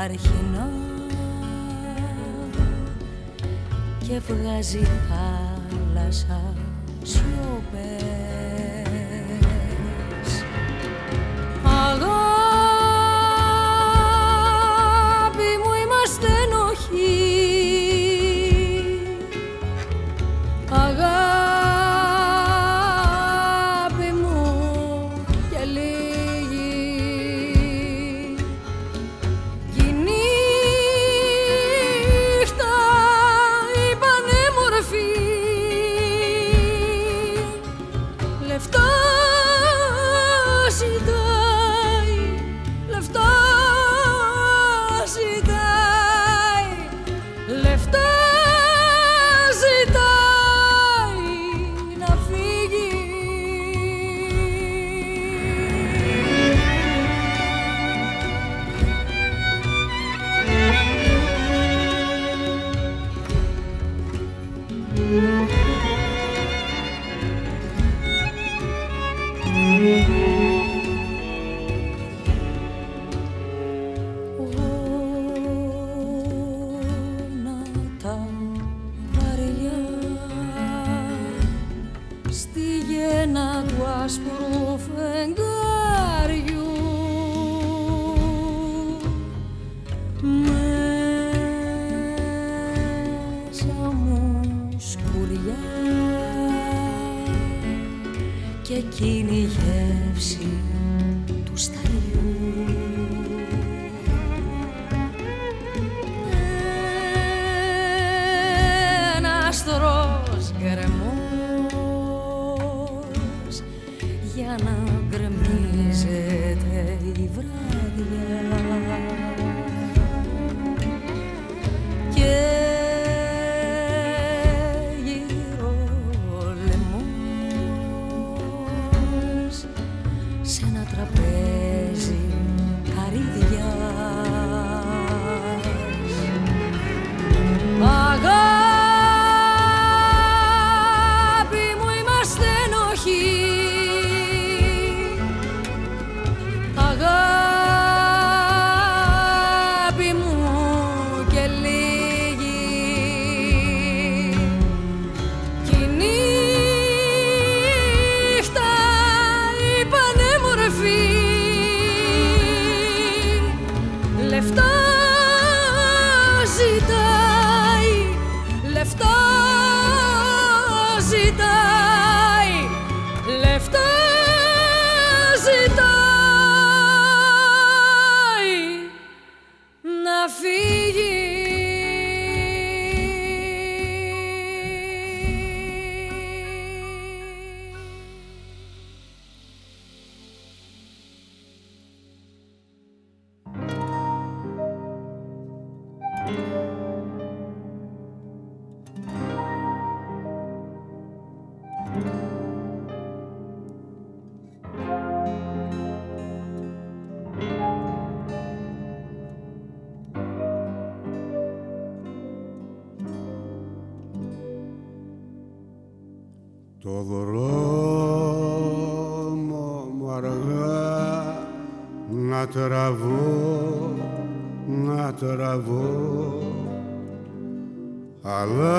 Αρχινά και βγάζει θάλασσα σιωπές τραβώ αλλά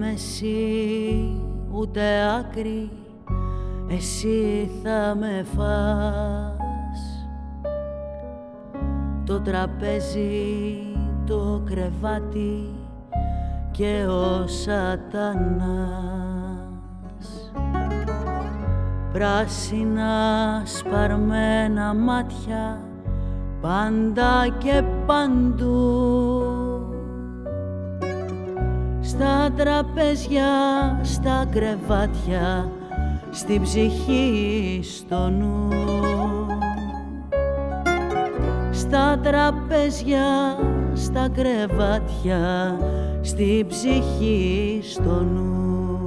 μεσή, ούτε άκρη, εσύ θα με φας. Το τραπέζι, το κρεβάτι και ο σατανάς πράσινα σπαρμένα μάτια πάντα και παντού στα τραπέζια, στα κρεβάτια στην ψυχή στο νου. Στα τραπέζια, στα κρεβάτια στην ψυχή στο νου.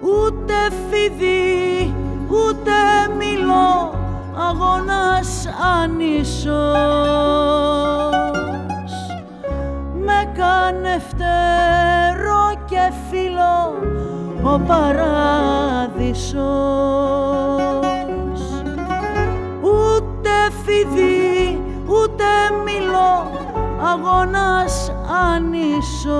Ούτε φίδι ούτε μιλώ αγώνας ανίσος με κάνε φτερό και φίλο ο παράδεισος. Ούτε φίδι ούτε μιλώ αγώνας ανίσος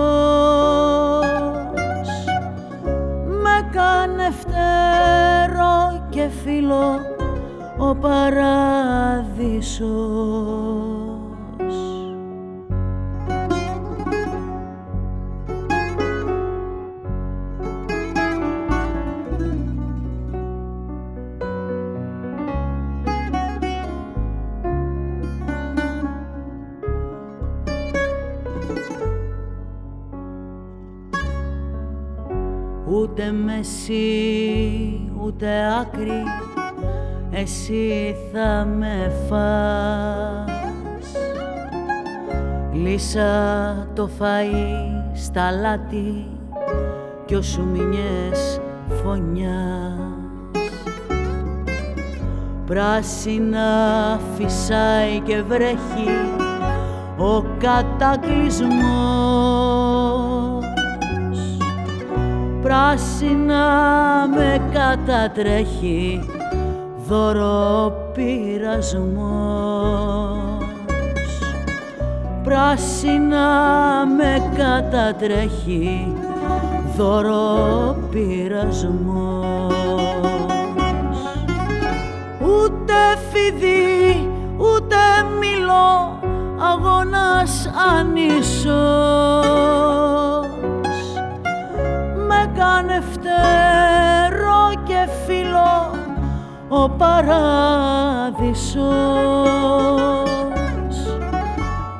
με κάνε φτερό και φίλο ο παράδεισος Ούτε μέση, ούτε άκρη, εσύ θα με φας. Λύσα το φαΐ στα λάτι κι όσου μηνιές φωνιάς. Πράσινα φυσάει και βρέχει ο κατακλυσμός πράσινα με κατατρέχει δώρο πράσινα με κατατρέχει δώρο ούτε φιδί ούτε μιλώ αγώνας ανίσος με κάνε φτερό και φίλο ο παράδεισος.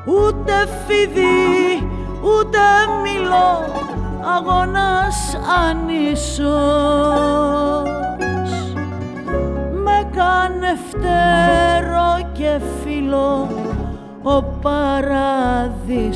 Ούτε φίδι ούτε μιλώ αγώνας ανίσος με κάνε φτερό και φίλο ο παράδεισος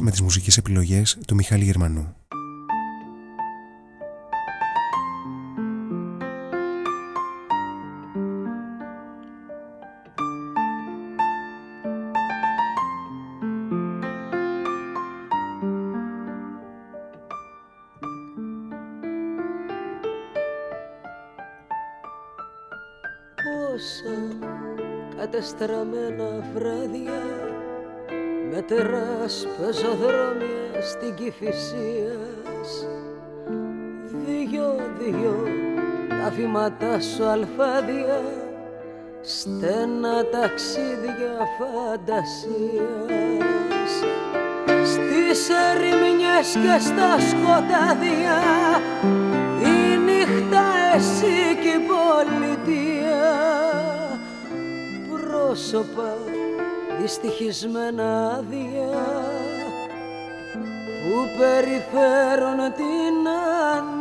με τις μουσικές επιλογές του Μιχάλη Γερμανού. Πόσα κατεστραμμένα βράδια Μετεράς πεζοδρόμια στην Κηφισίας Δυο-δυο τα βήματά σου αλφάδια Στένα ταξίδια φαντασίας. Στις ερημινιές και στα σκοτάδια Η νύχτα εσύ και η πολιτεία. Πρόσωπα δυστυχισμένα άδεια που περιφέρουν την άνοια.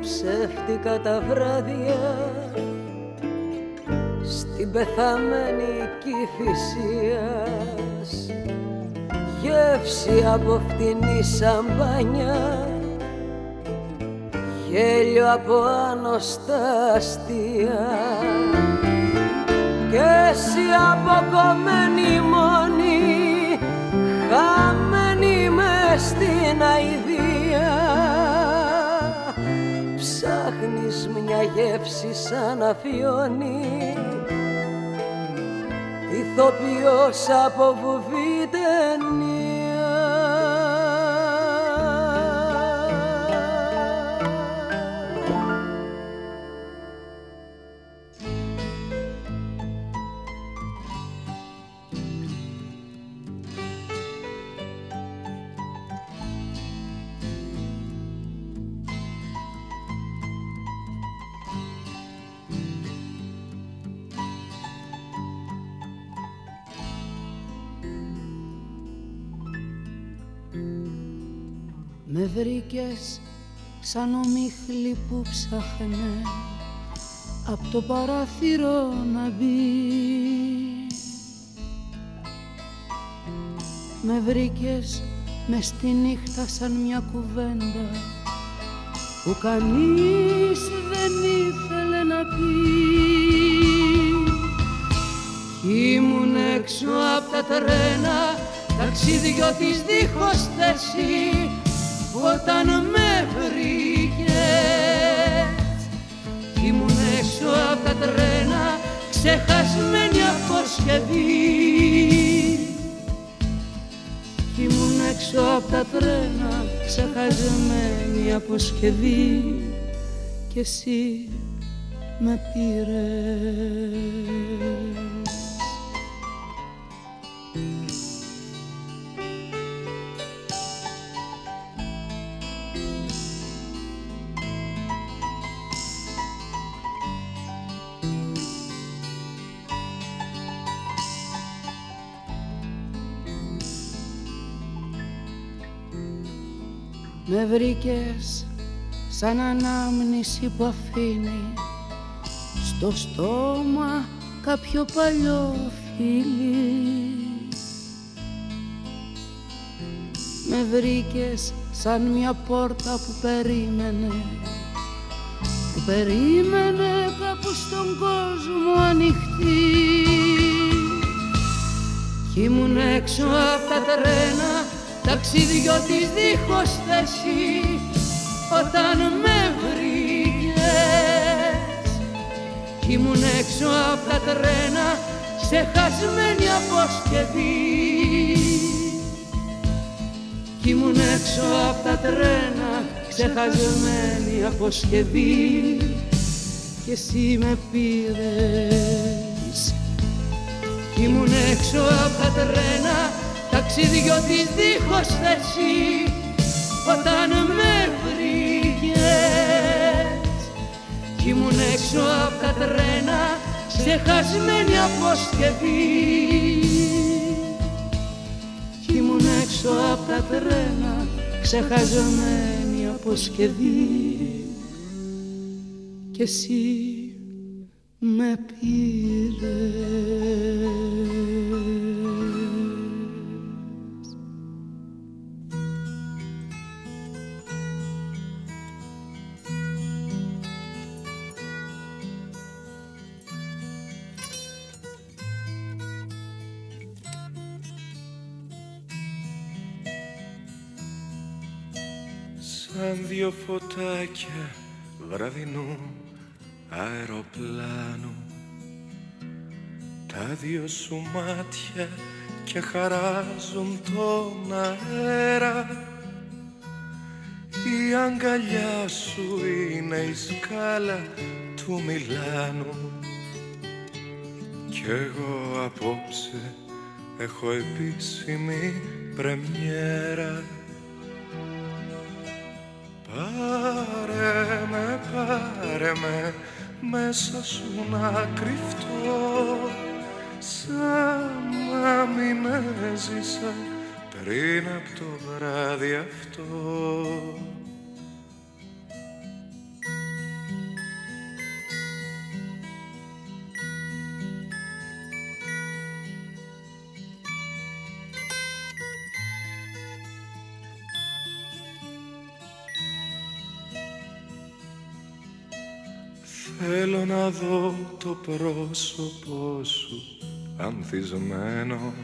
Ψεύτικα τα βράδια. Στην πεθαμένη κυφυσίας γεύση από φτηνή σαμπάνια. Γέλιο από άνοστά αστεία. Και εσύ αποκομμένη μόνη χαμένη μες στην μια γεύση σαν αφιόνι ηθοποιός από σαν ομίχλη που ψάχνε Απ' το παράθυρο να μπει. Με βρήκες μες στη νύχτα σαν μια κουβέντα που κανείς δεν ήθελε να πει. Ήμουν έξω από τα τρένα ταξίδιο της δίχως θέση όταν με βρήκες. Ήμουν έξω από τα τρένα ξεχασμένη αποσκευή ήμουν έξω από τα τρένα ξεχασμένη αποσκευή και εσύ με πήρες Με βρήκες σαν ανάμνηση που αφήνει στο στόμα κάποιο παλιό φίλι. Με βρήκες σαν μια πόρτα που περίμενε που περίμενε κάπου στον κόσμο ανοιχτή. Κι ήμουν έξω από τα τρένα ταξίδιό της δίχως θέση όταν με βρήκες. Κι ήμουν έξω από τα τρένα σε χασμένη αποσκευή. Κι ήμουν έξω από τα τρένα ξεχασμένη αποσκευή. Και εσύ με πήρες. Κι ήμουν έξω από τα τρένα ταξίδιό της δίχως θέση όταν με βρήκες. Κι ήμουν έξω από τα τρένα ξεχασμένη αποσκευή. Κι ήμουν έξω από τα τρένα ξεχασμένη αποσκευή. Και εσύ με πήρες δυο φωτάκια βραδινού αεροπλάνου τα δυο σου μάτια και χαράζουν τον αέρα. Η αγκαλιά σου είναι η σκάλα του Μιλάνου. Κι εγώ απόψε έχω επίσημη πρεμιέρα Πάρε με, πάρε με μέσα σου να κρυφτώ. Σαν να μην έζησα πριν από το βράδυ αυτό Θέλω να δω το πρόσωπό σου ανθισμένο.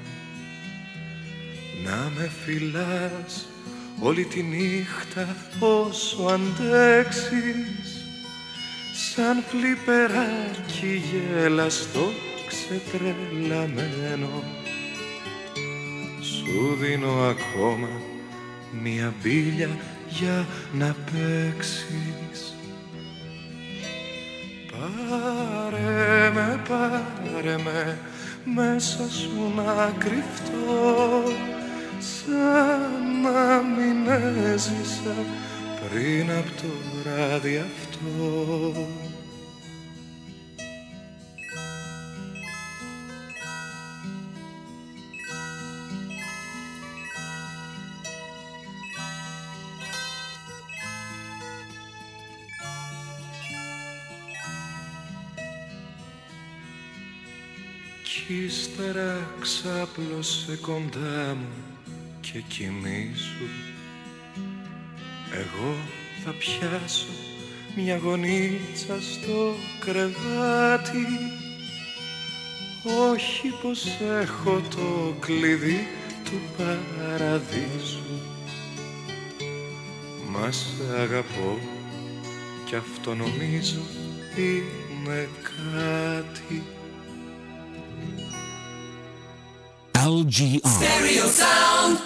Να με φυλάς όλη τη νύχτα όσο αντέξεις. Σαν φλιπεράκι γέλαστο ξετρελαμένο. Σου δίνω ακόμα μια μπίλια για να παίξεις Πάρε με, πάρε με, μέσα σου να κρυφτώ σαν να μην έζησα πριν από το βράδυ αυτό. Κι ύστερα ξάπλωσε κοντά μου και κοιμήσου. Εγώ θα πιάσω μια γονίτσα στο κρεβάτι. Όχι πως έχω το κλειδί του παραδείσου. Μας σε αγαπώ κι αυτό νομίζω είναι κάτι LGR Stereo sound.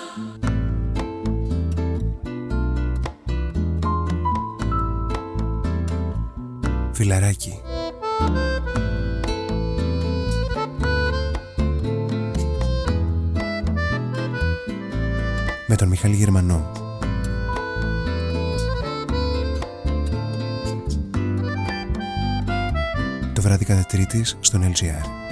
Φιλαράκι. Με τον Μιχάλη Γερμανό. Το βράδυ κατά τρίτης στον LGR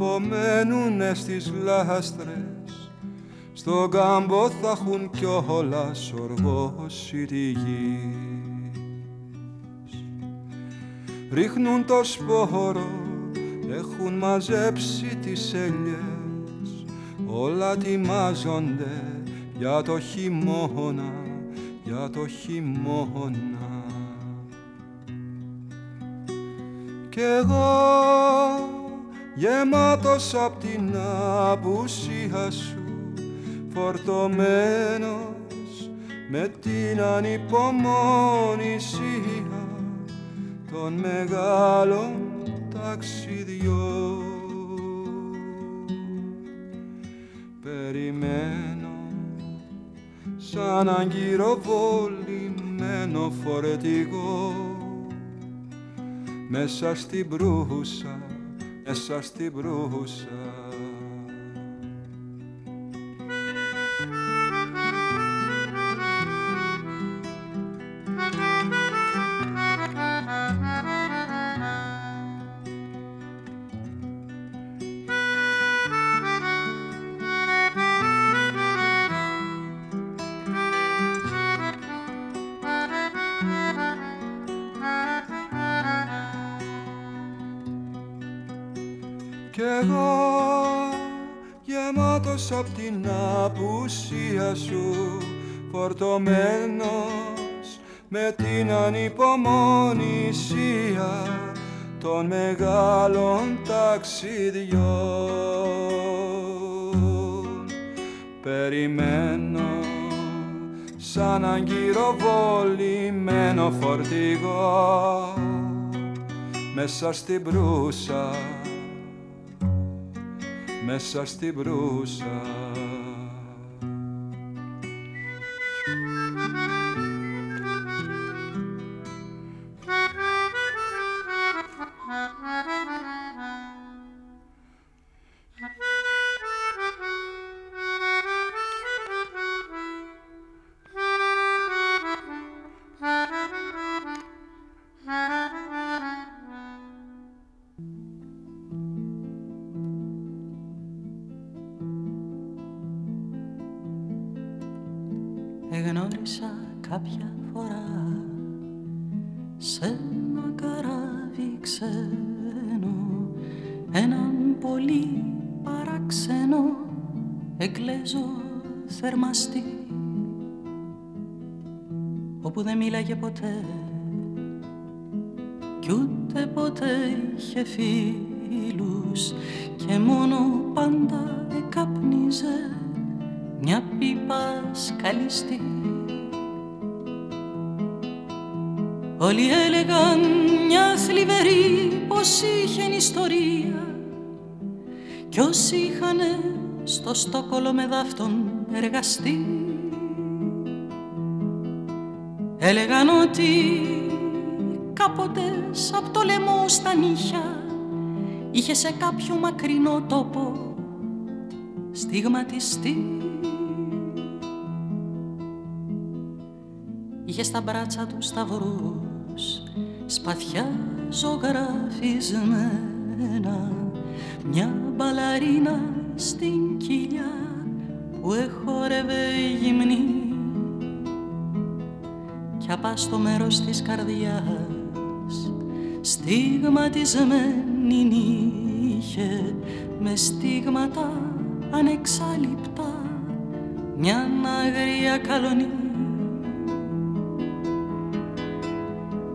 απομένουνε στις λάστρες. Στον κάμπο θα έχουν κιόλα σοργώσει τη γης. Ρίχνουν το σπόρο, έχουν μαζέψει τις ελιές. Όλα τιμάζονται για το χειμώνα, για το χειμώνα. Κι εγώ γεμάτος απ' την απουσία σου φορτωμένος με την ανυπομονησία των μεγάλων ταξιδιών. Περιμένω σαν αγκυροβολημένο φορετικό μέσα στην προύσα, μέσα στην προύσα Κι εγώ γεμάτος απ' την απουσία σου φορτωμένος με την ανυπομονησία των μεγάλων ταξιδιών. Περιμένω σαν αγκυροβολημένο φορτηγό μέσα στην προύσα μέσα στην προύσα Στόκολο με δάφτον εργαστεί έλεγαν ότι κάποτε απ' το λαιμό στα νύχια είχε σε κάποιο μακρινό τόπο στιγματιστεί. Είχε στα μπράτσα του σταυρούς σπαθιά ζωγραφισμένα μια μπαλαρίνα στην κοιλιά που εχόρευε γυμνή. Κι απά στο μέρος της καρδιάς στιγματισμένη είχε με στίγματα ανεξάλειπτα μια αγρία καλονή.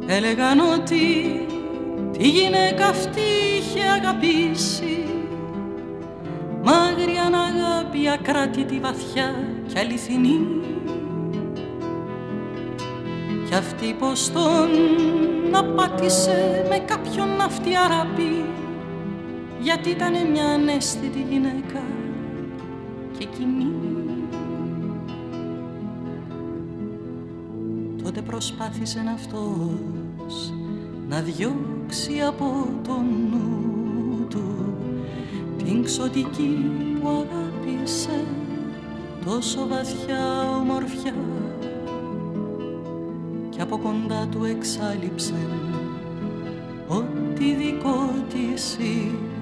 Έλεγαν ότι τη γυναίκα αυτή είχε αγαπήσει Μάγρια αγάπη ακράτητη βαθιά και αληθινή Κι αυτή πως τον απάτησε με κάποιον αυτή αράπη Γιατί ήταν μια ανέστητη γυναίκα και κοινή. Τότε προσπάθησε αυτός να διώξει από τον νου του την ξωτική που αγάπησε τόσο βαθιά ομορφιά. Και από κοντά του εξάλληψε ό,τι δικό της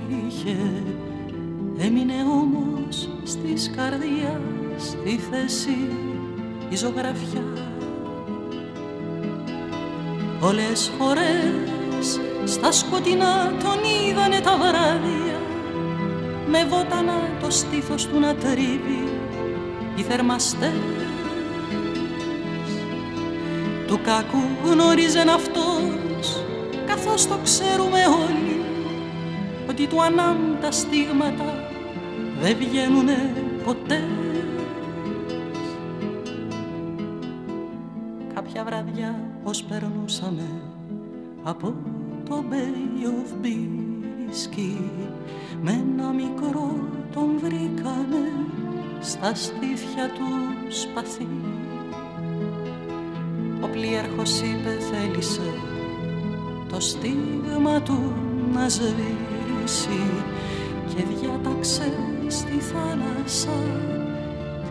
είχε. Έμεινε όμως στις καρδιάς τη θέση η ζωγραφιά. Όλες φορές στα σκοτεινά τον είδανε τα βράδια με βότανα το στήθος του να τρίβει οι θερμαστές. Του κακού γνώριζεν αυτός καθώς το ξέρουμε όλοι ότι του ανάμ τα στίγματα δεν βγαίνουνε ποτέ. Κάποια βραδιά πως περνούσαμε από το Bay of Biscay με ένα μικρό τον βρήκανε στα στήθια του σπαθί. Ο πλοίαρχος είπε θέλησε το στίγμα του να σβήσει και διάταξε στη θάλασσα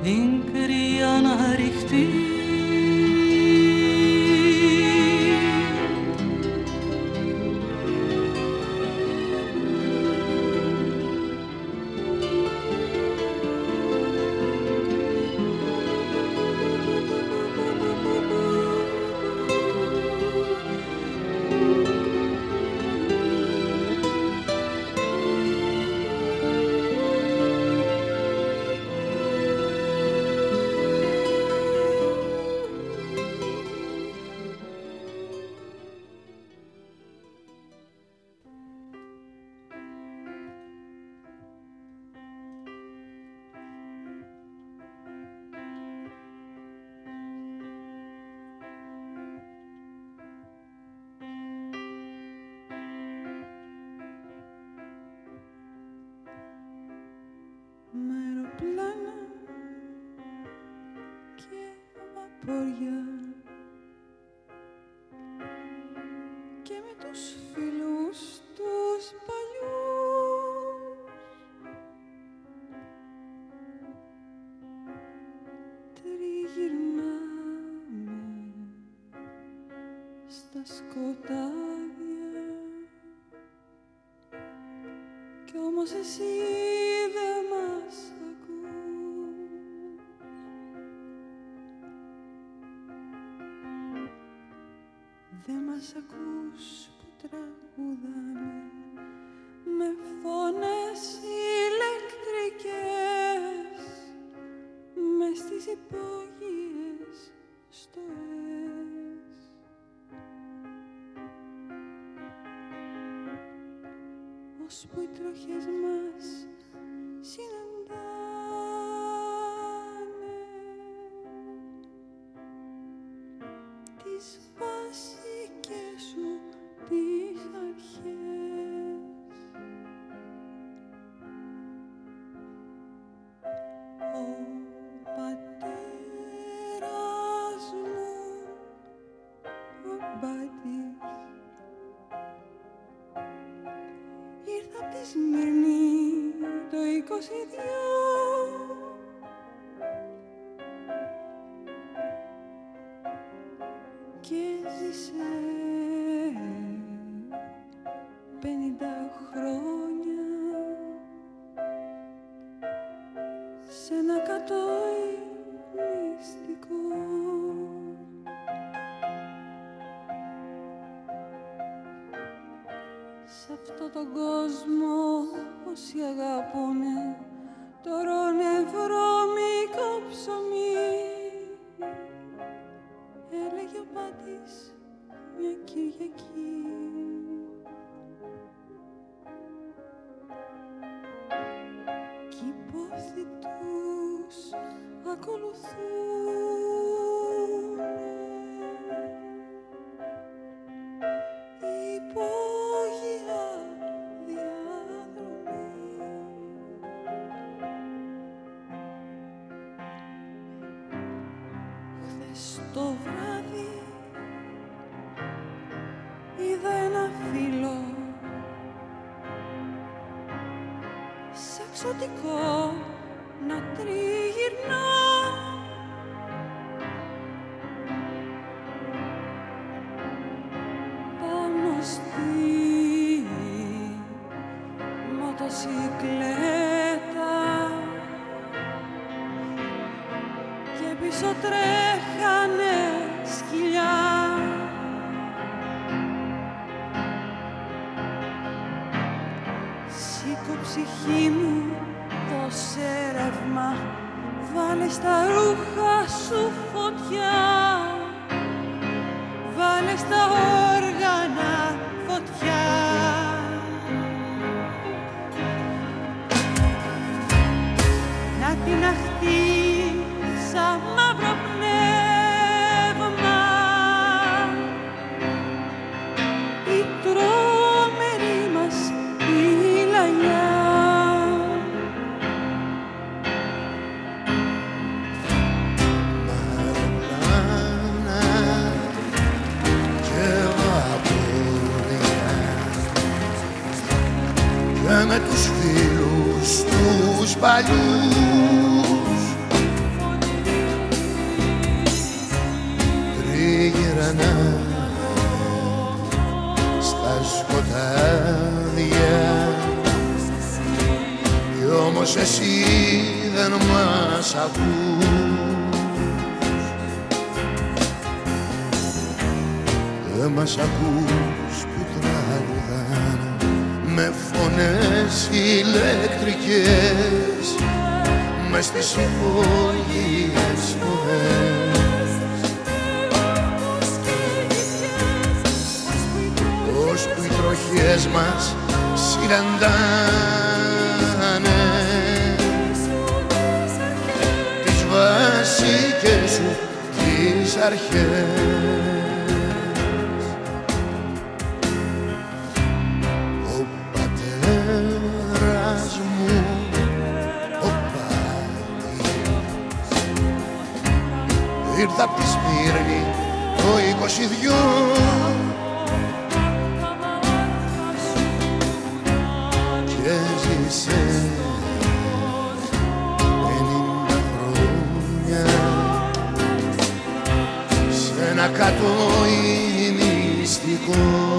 την κρύα να ρηχτεί σκοτάδια. Κι όμως εσύ δεν μας ακούς. Δεν μας ακούς που τραγουδάς. που οι τροχές μας Της Σμύρνη το 22 ήρθα απ' τη Σπύρνη το 22 χρόνια σε ένα κάτω μυστικό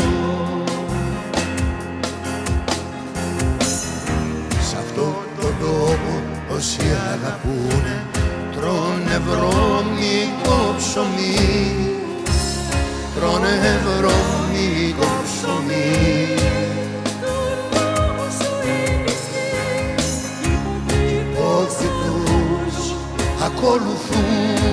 σε αυτό το τόπο όσοι αγαπούνε βρώμικο ψωμί. Τρώνε βρώμικο ψωμί. Ότι τους ακολουθούν.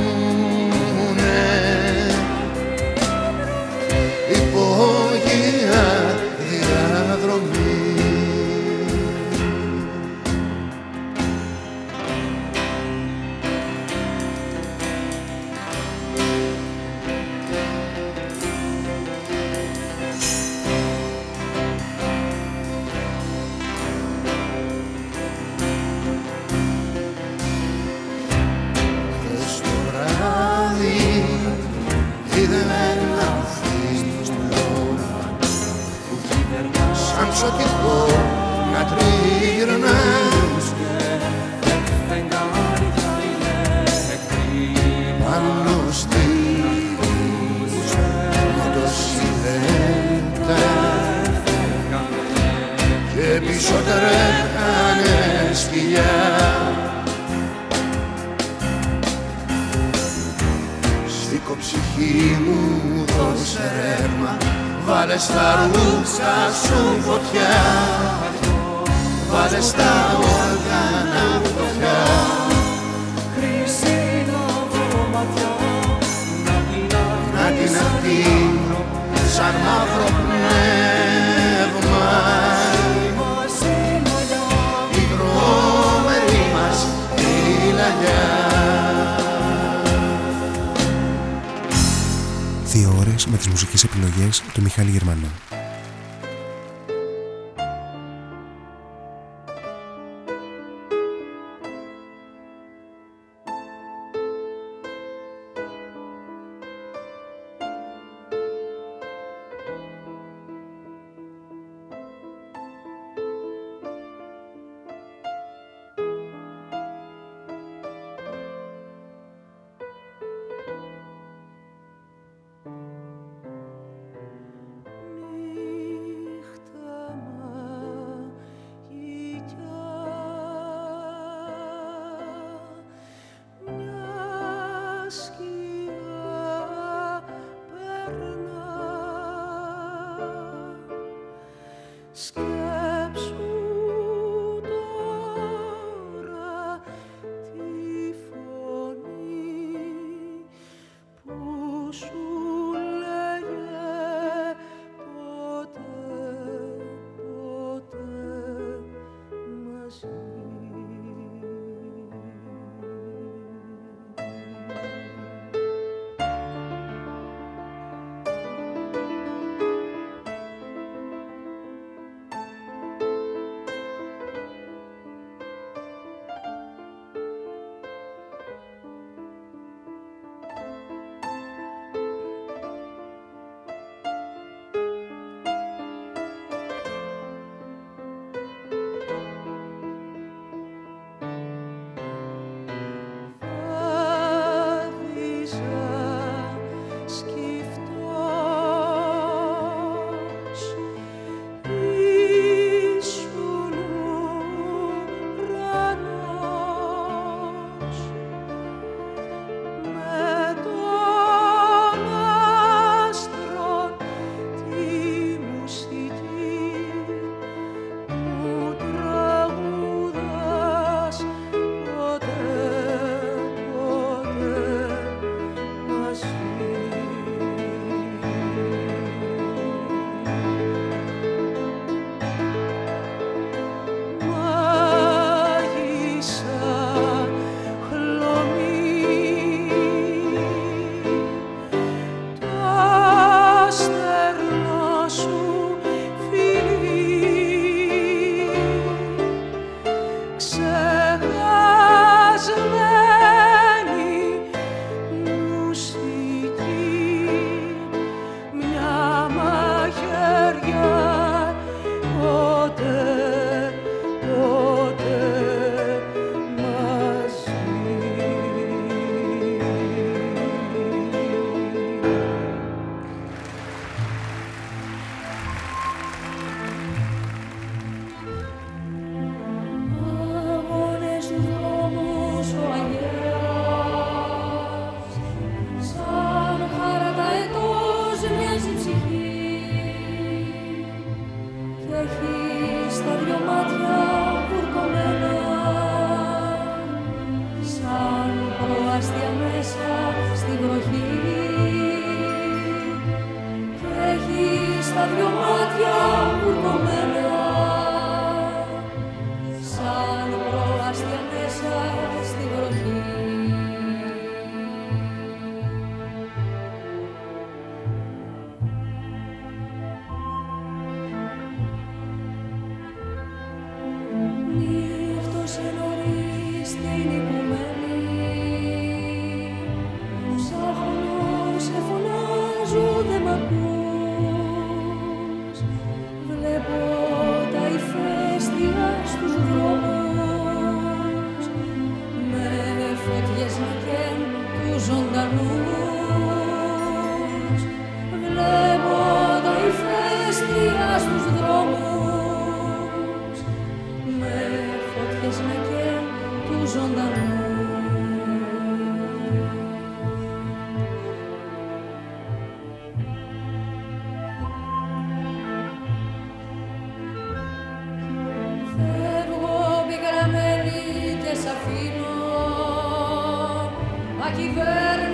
que ver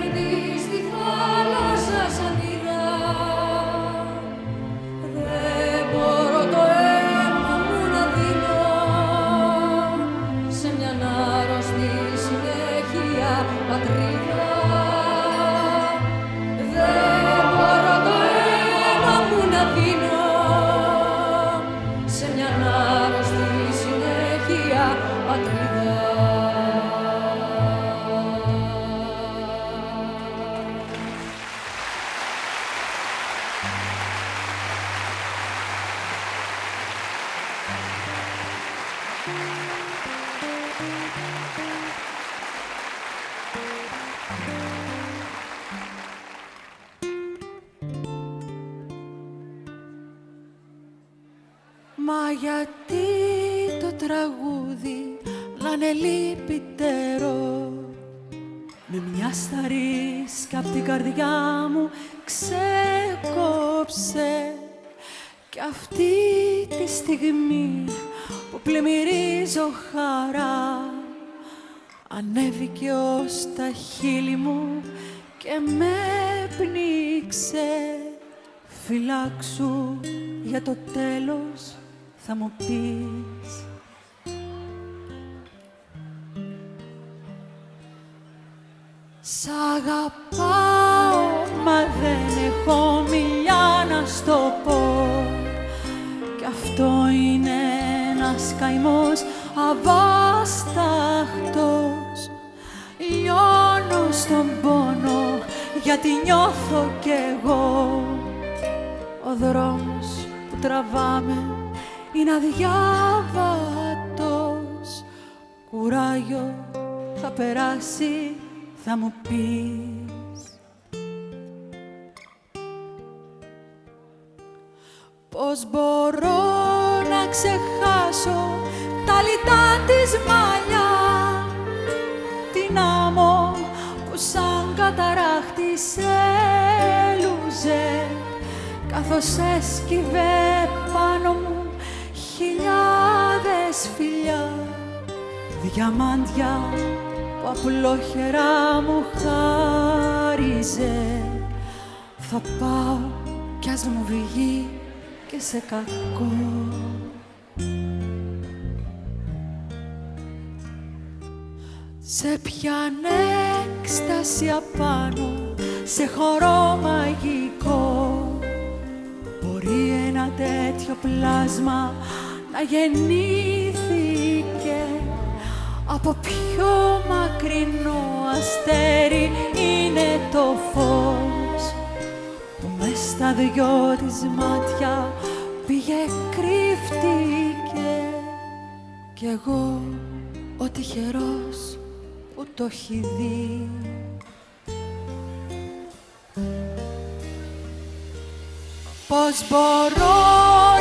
Πώς μπορώ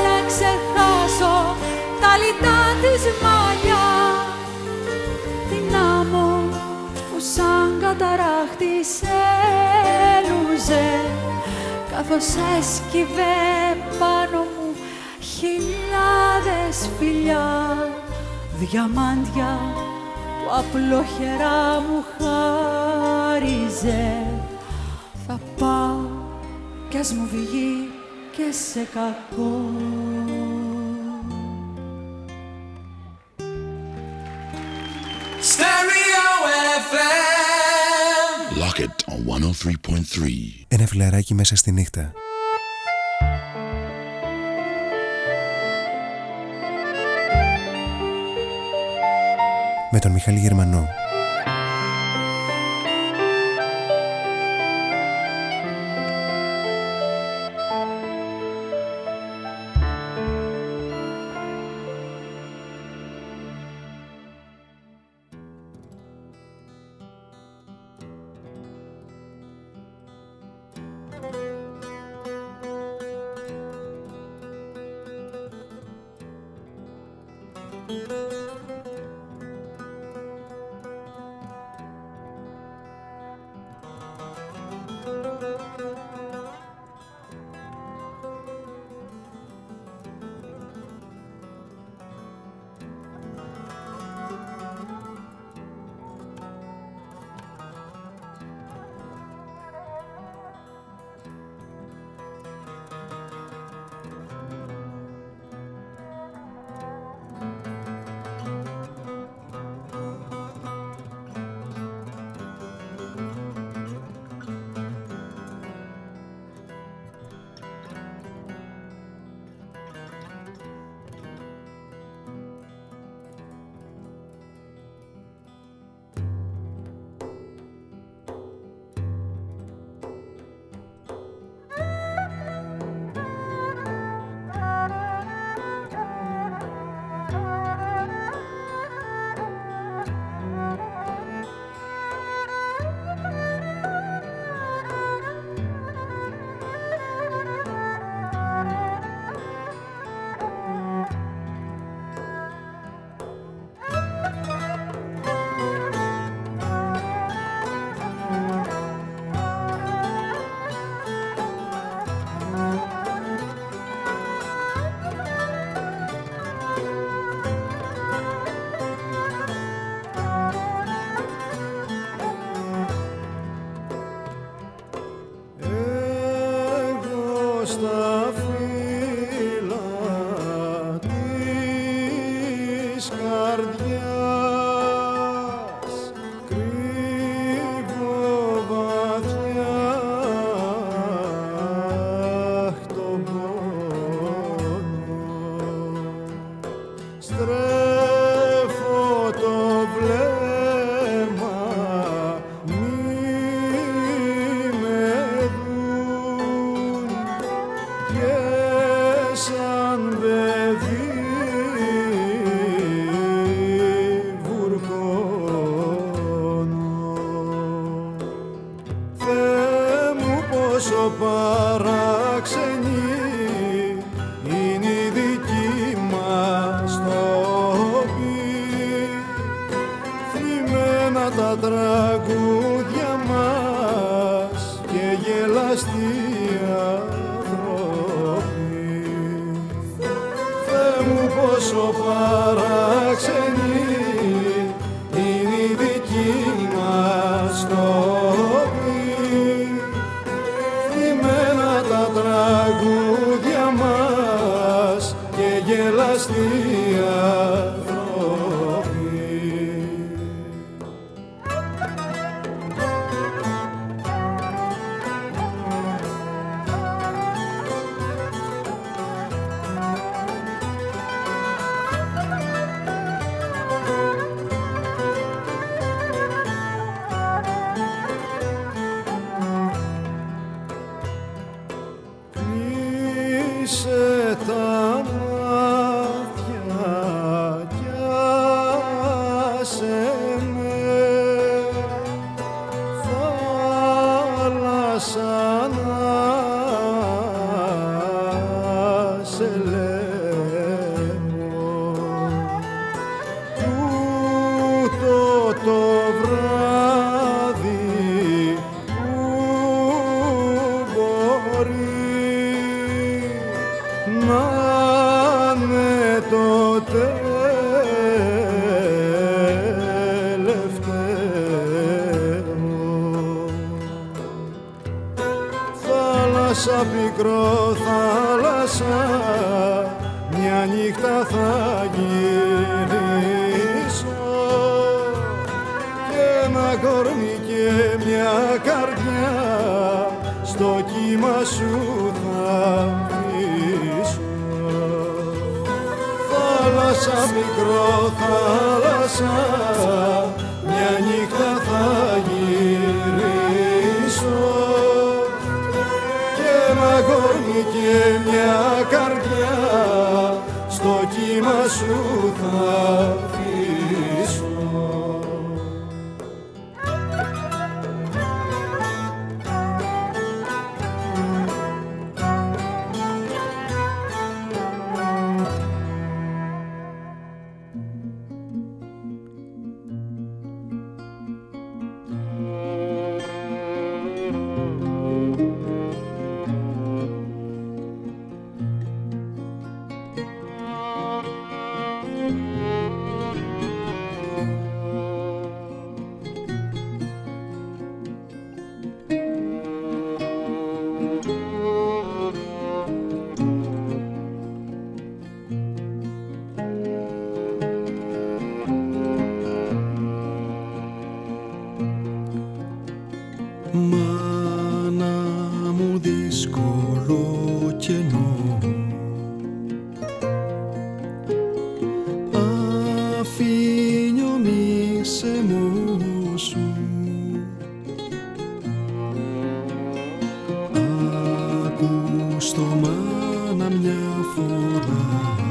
να ξεχάσω τα λιτά της μαλλιά; Την άμμο που σαν καταράχτη Καθώς έσκυβε πάνω μου χιλιάδες φιλιά. Διαμάντια που απλόχερα μου χάριζε. Θα πάω και ας μου βγει και σε κακό. Stereo FM. Lock it on 103.3. Ένα φιλαράκι μέσα στη νύχτα. Με τον Μιχάλη Γερμανό. τόσο παράξενη κέντρο παλί μου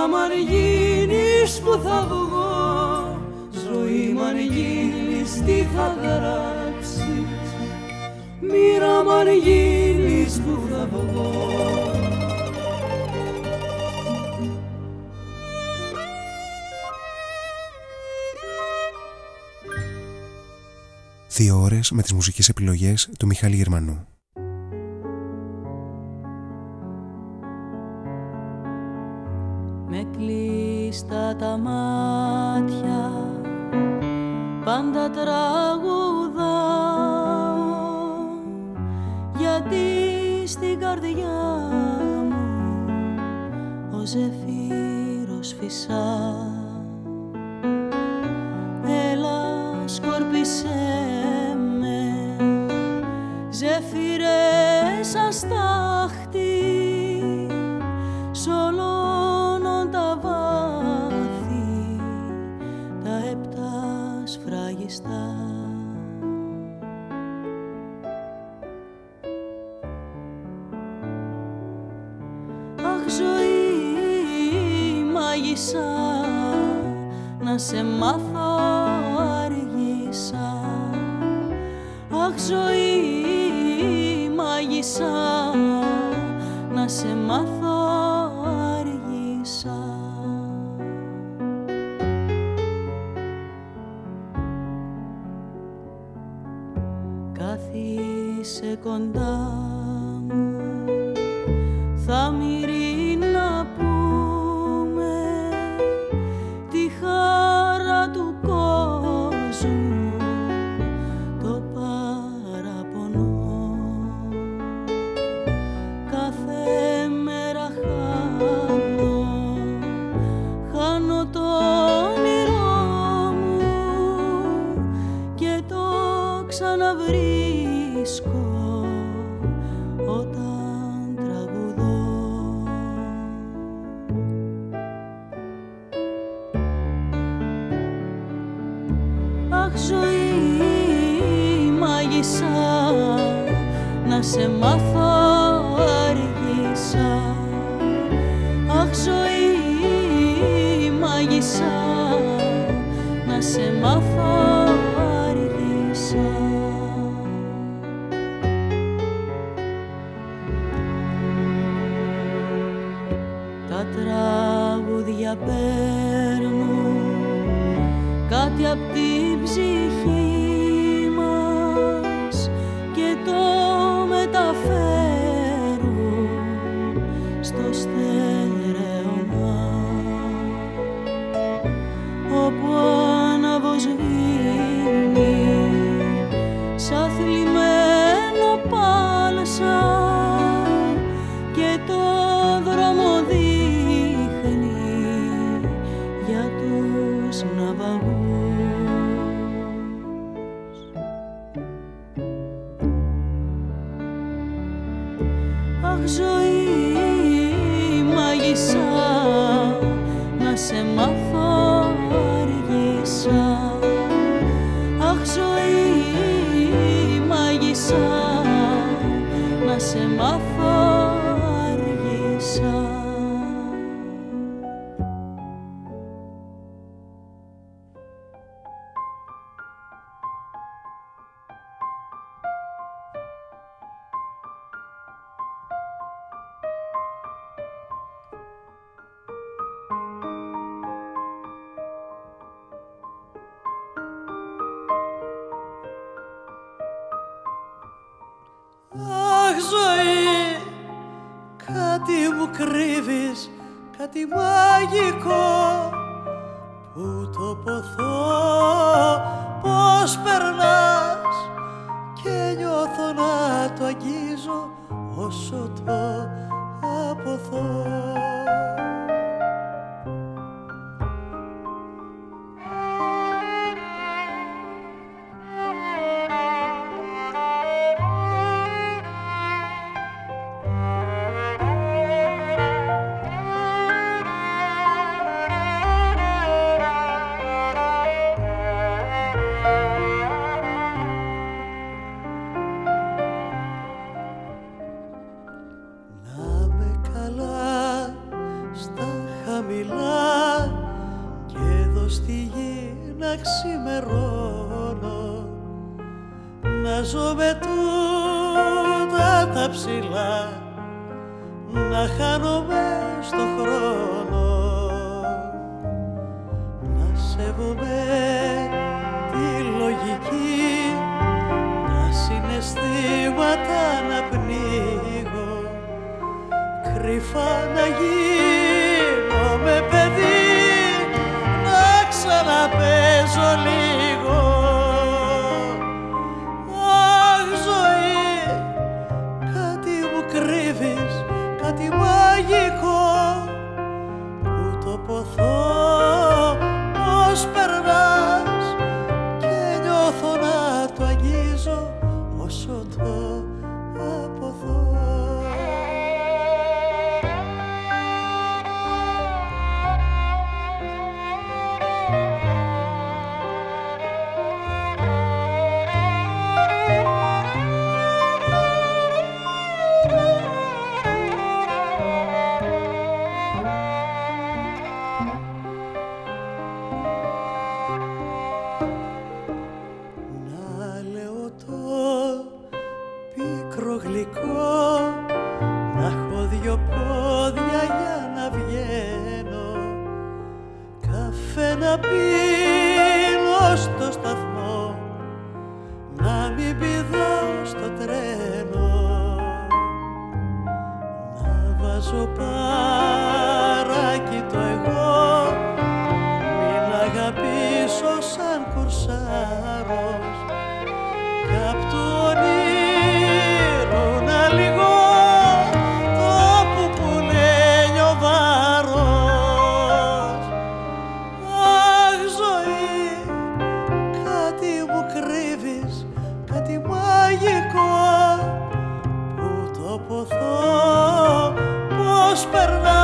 Μοίρα μου αν γίνεις που θα βγω Ζωή μου αν γίνεις τι θα γράψεις; Μοίρα μου αν γίνεις που θα βγω Δύο ώρες με τις μουσικές επιλογές του Μιχάλη Γερμανού. Κλείστα τα μάτια. Πάντα τραγουδάω γιατί στην καρδιά μου ο ζεφύρος φυσά. Έλα σκορπισέ ζεφυρές αστάχτη σ' σφραγιστά Αχ ζωή μάγισσα να σε μάθω αργήσα. Αχ ζωή μάγισσα να σε μάθω secundar. Να σε σε μάθω αργήσα Αχ ζωή μάγισσα να σε μάθω despertar.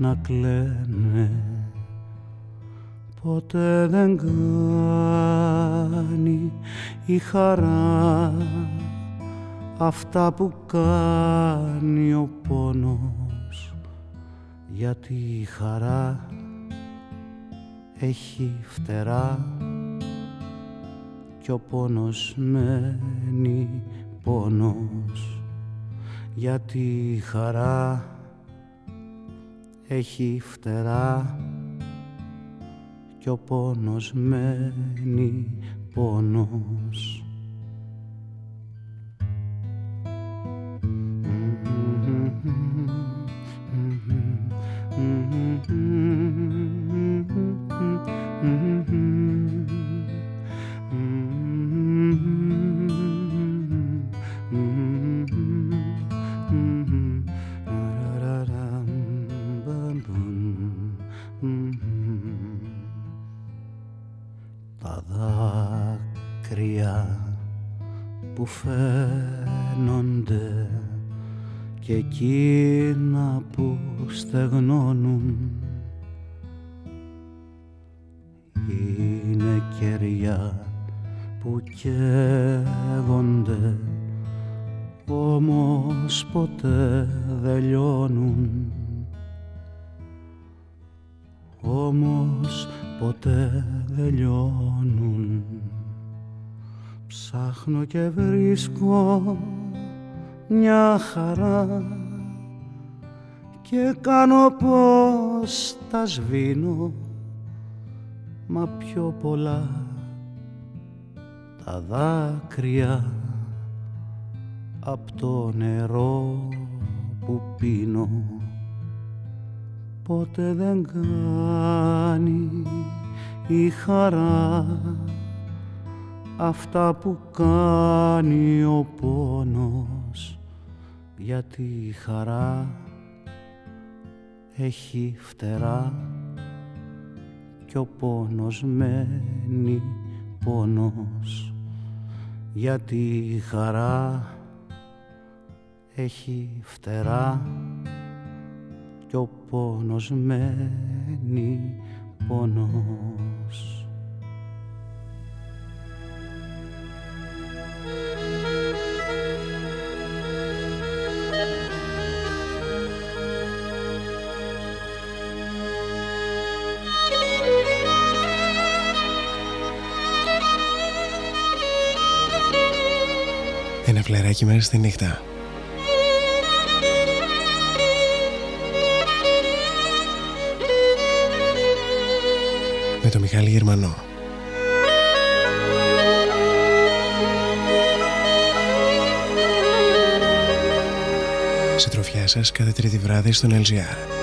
Να κλαίνε ποτέ δεν κάνει η χαρά αυτά που κάνει ο πόνος. Γιατί η χαρά έχει φτερά κι ο πόνος μένει πόνος. Γιατί η χαρά έχει φτερά κι ο πόνος μένει πόνος. Και βρίσκω μια χαρά και κάνω πως τα σβήνω μα πιο πολλά τα δάκρυα απ' το νερό που πίνω. Ποτέ δεν κάνει η χαρά αυτά που κάνει ο πόνος γιατί η χαρά έχει φτερά. Κι ο πόνος μένει πόνος γιατί η χαρά έχει φτερά. Κι ο πόνος μένει πόνος Ένα φλεράκι μέσα στη νύχτα. Με το Μιχάλη Γερμανό. Συντροφιά σας κάθε τρίτη βράδυ στον LGR.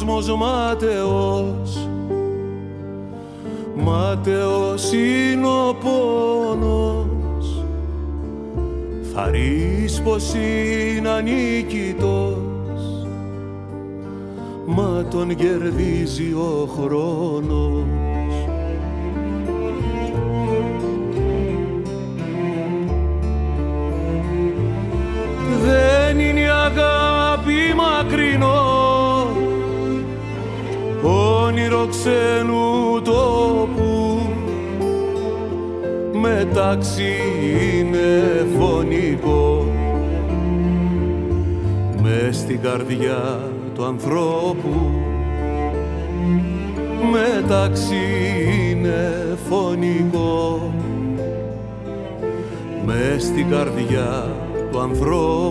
κόσμος μάταιος Μάταιος είναι ο πόνος. Θα πως είναι ανίκητος. Μα τον κερδίζει ο χρόνος. ξένου τόπου. Μεταξύ είναι φωνικό. Με στην καρδιά του ανθρώπου. Μεταξύ είναι φωνικό. Με στην καρδιά του ανθρώπου.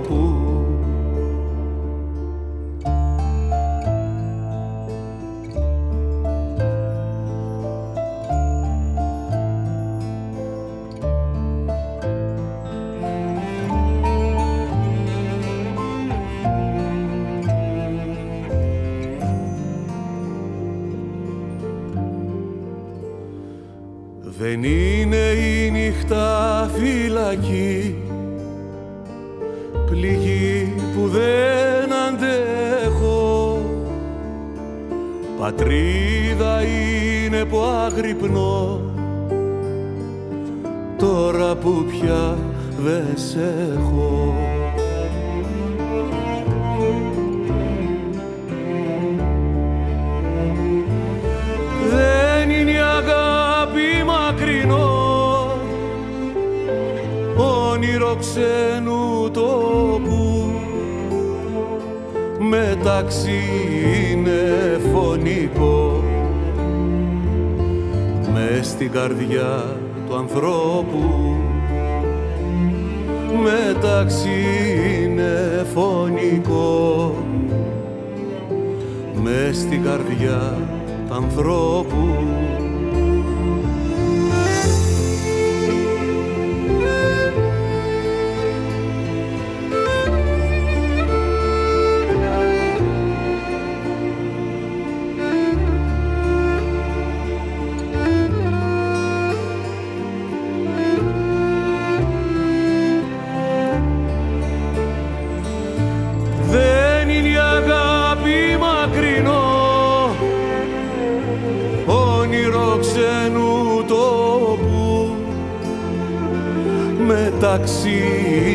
μεταξύ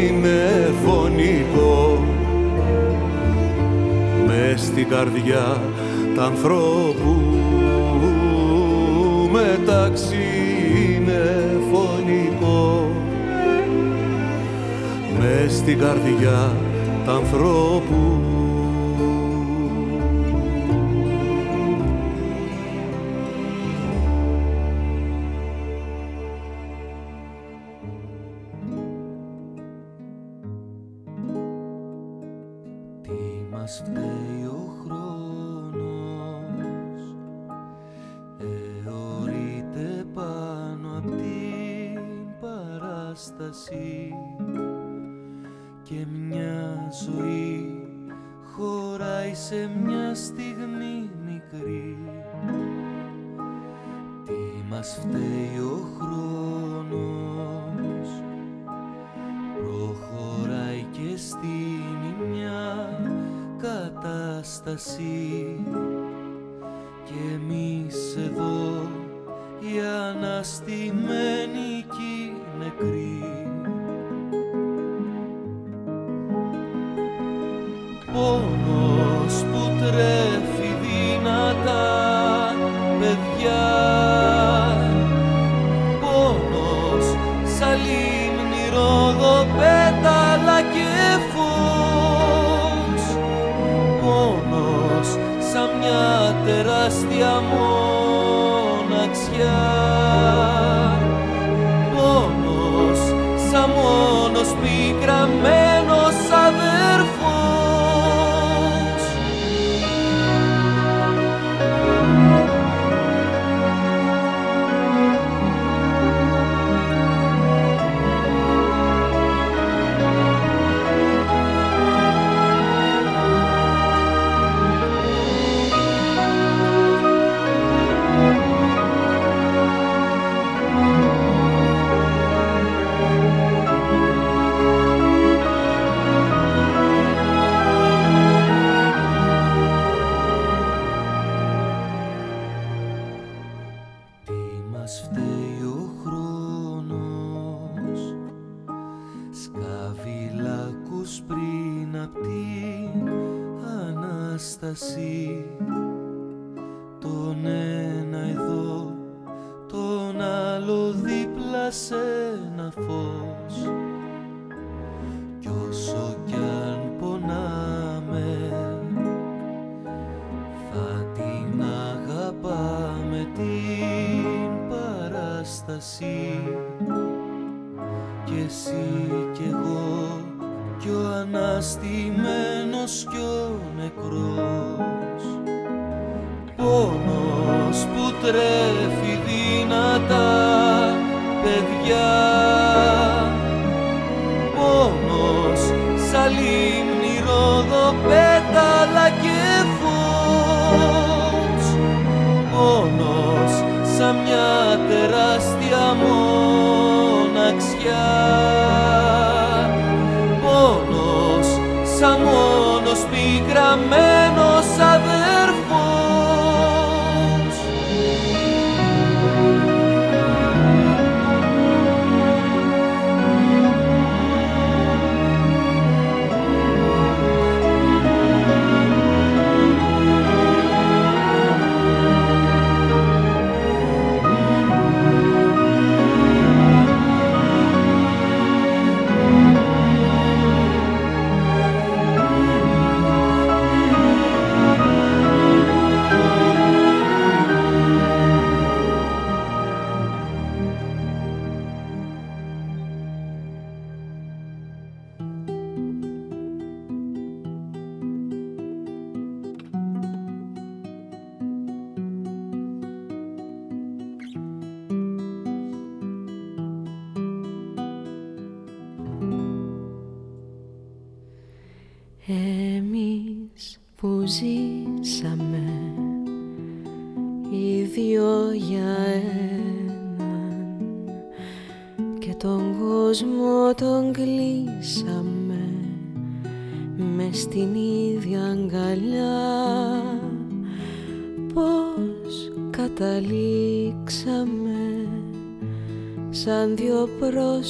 είναι φωνικό. Μες στην καρδιά τα ανθρώπου μεταξύ είναι φωνικό. Μες στην καρδιά τα ανθρώπου see.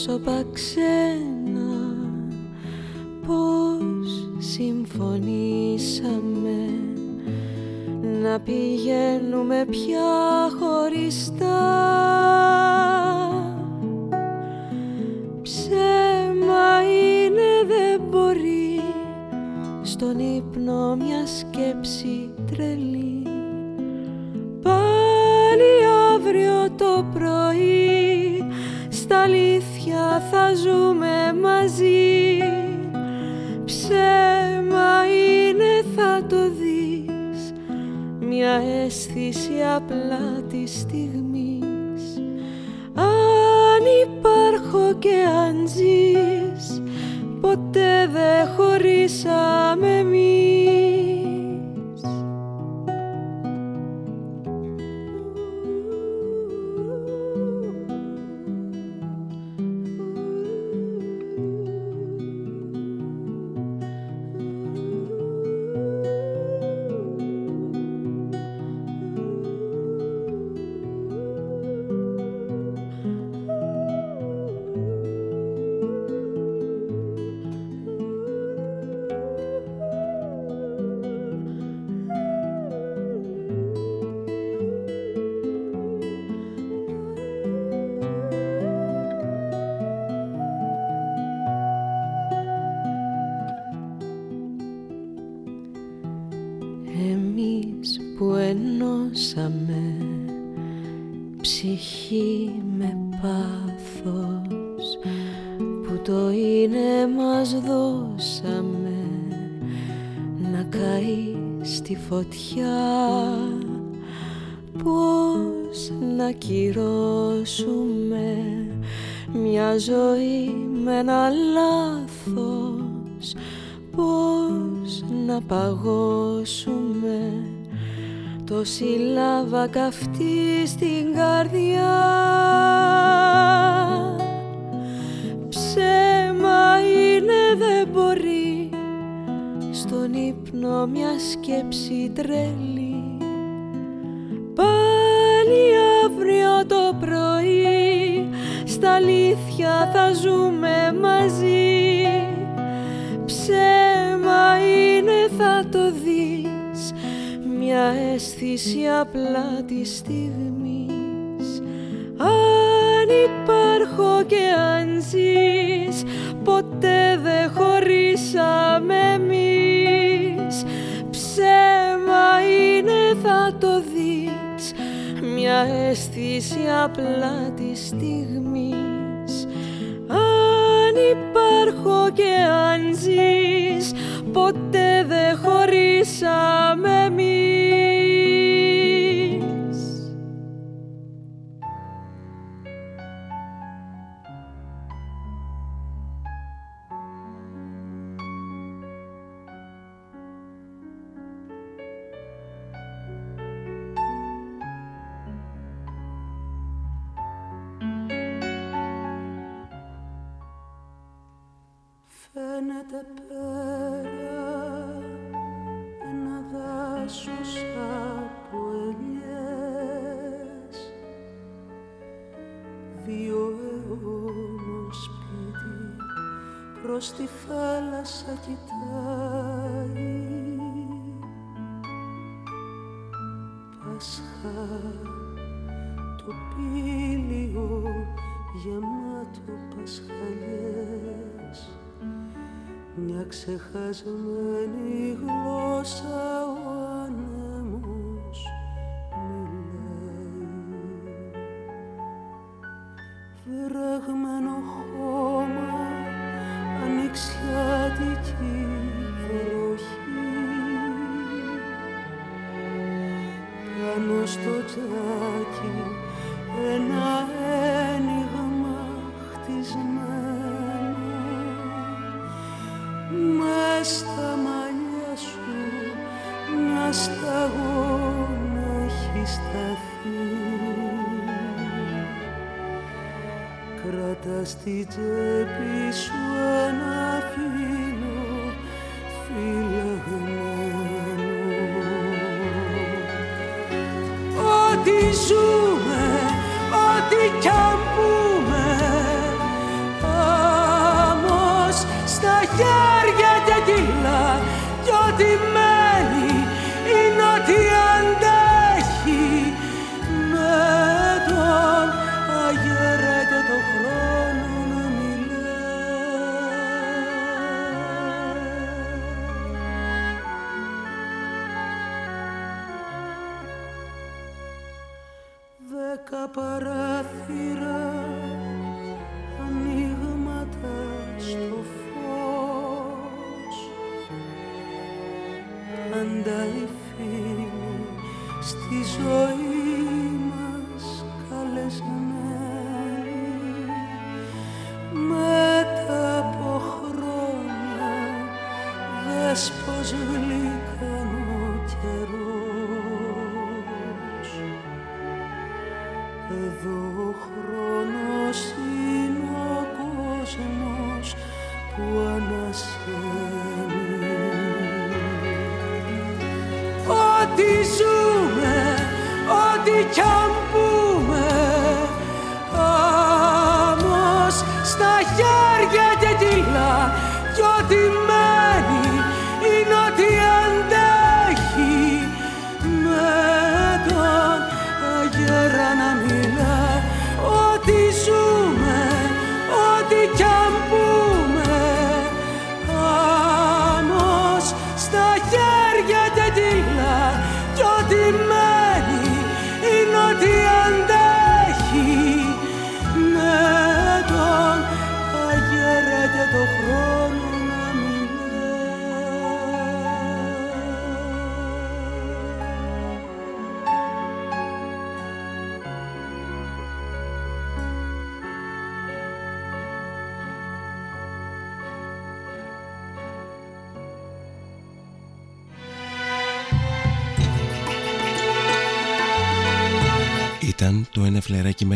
Πρόσωπα ξένα πως συμφωνήσαμε να πηγαίνουμε πια απλά της στιγμής. Αν υπάρχω και αν ζεις Ποτέ δεν χωρίσαμε λάβα καυτή στην καρδιά. Ψέμα είναι δεν μπορεί στον ύπνο μια σκέψη τρελή Πάλι αύριο το πρωί στα αλήθεια θα ζούμε μαζί είναι θα το δεις. Μια αίσθηση απλά της στιγμής. Αν υπάρχω και αν ζεις Ποτέ δεν χωρίσαμε εμείς. Ψέμα είναι θα το δεις. Μια αίσθηση απλά της στιγμής. Αν υπάρχω και αν ζεις Ποτέ Δε χωρίσαμε εμείς. did. ανταλήφη μου στη ζωή Fatima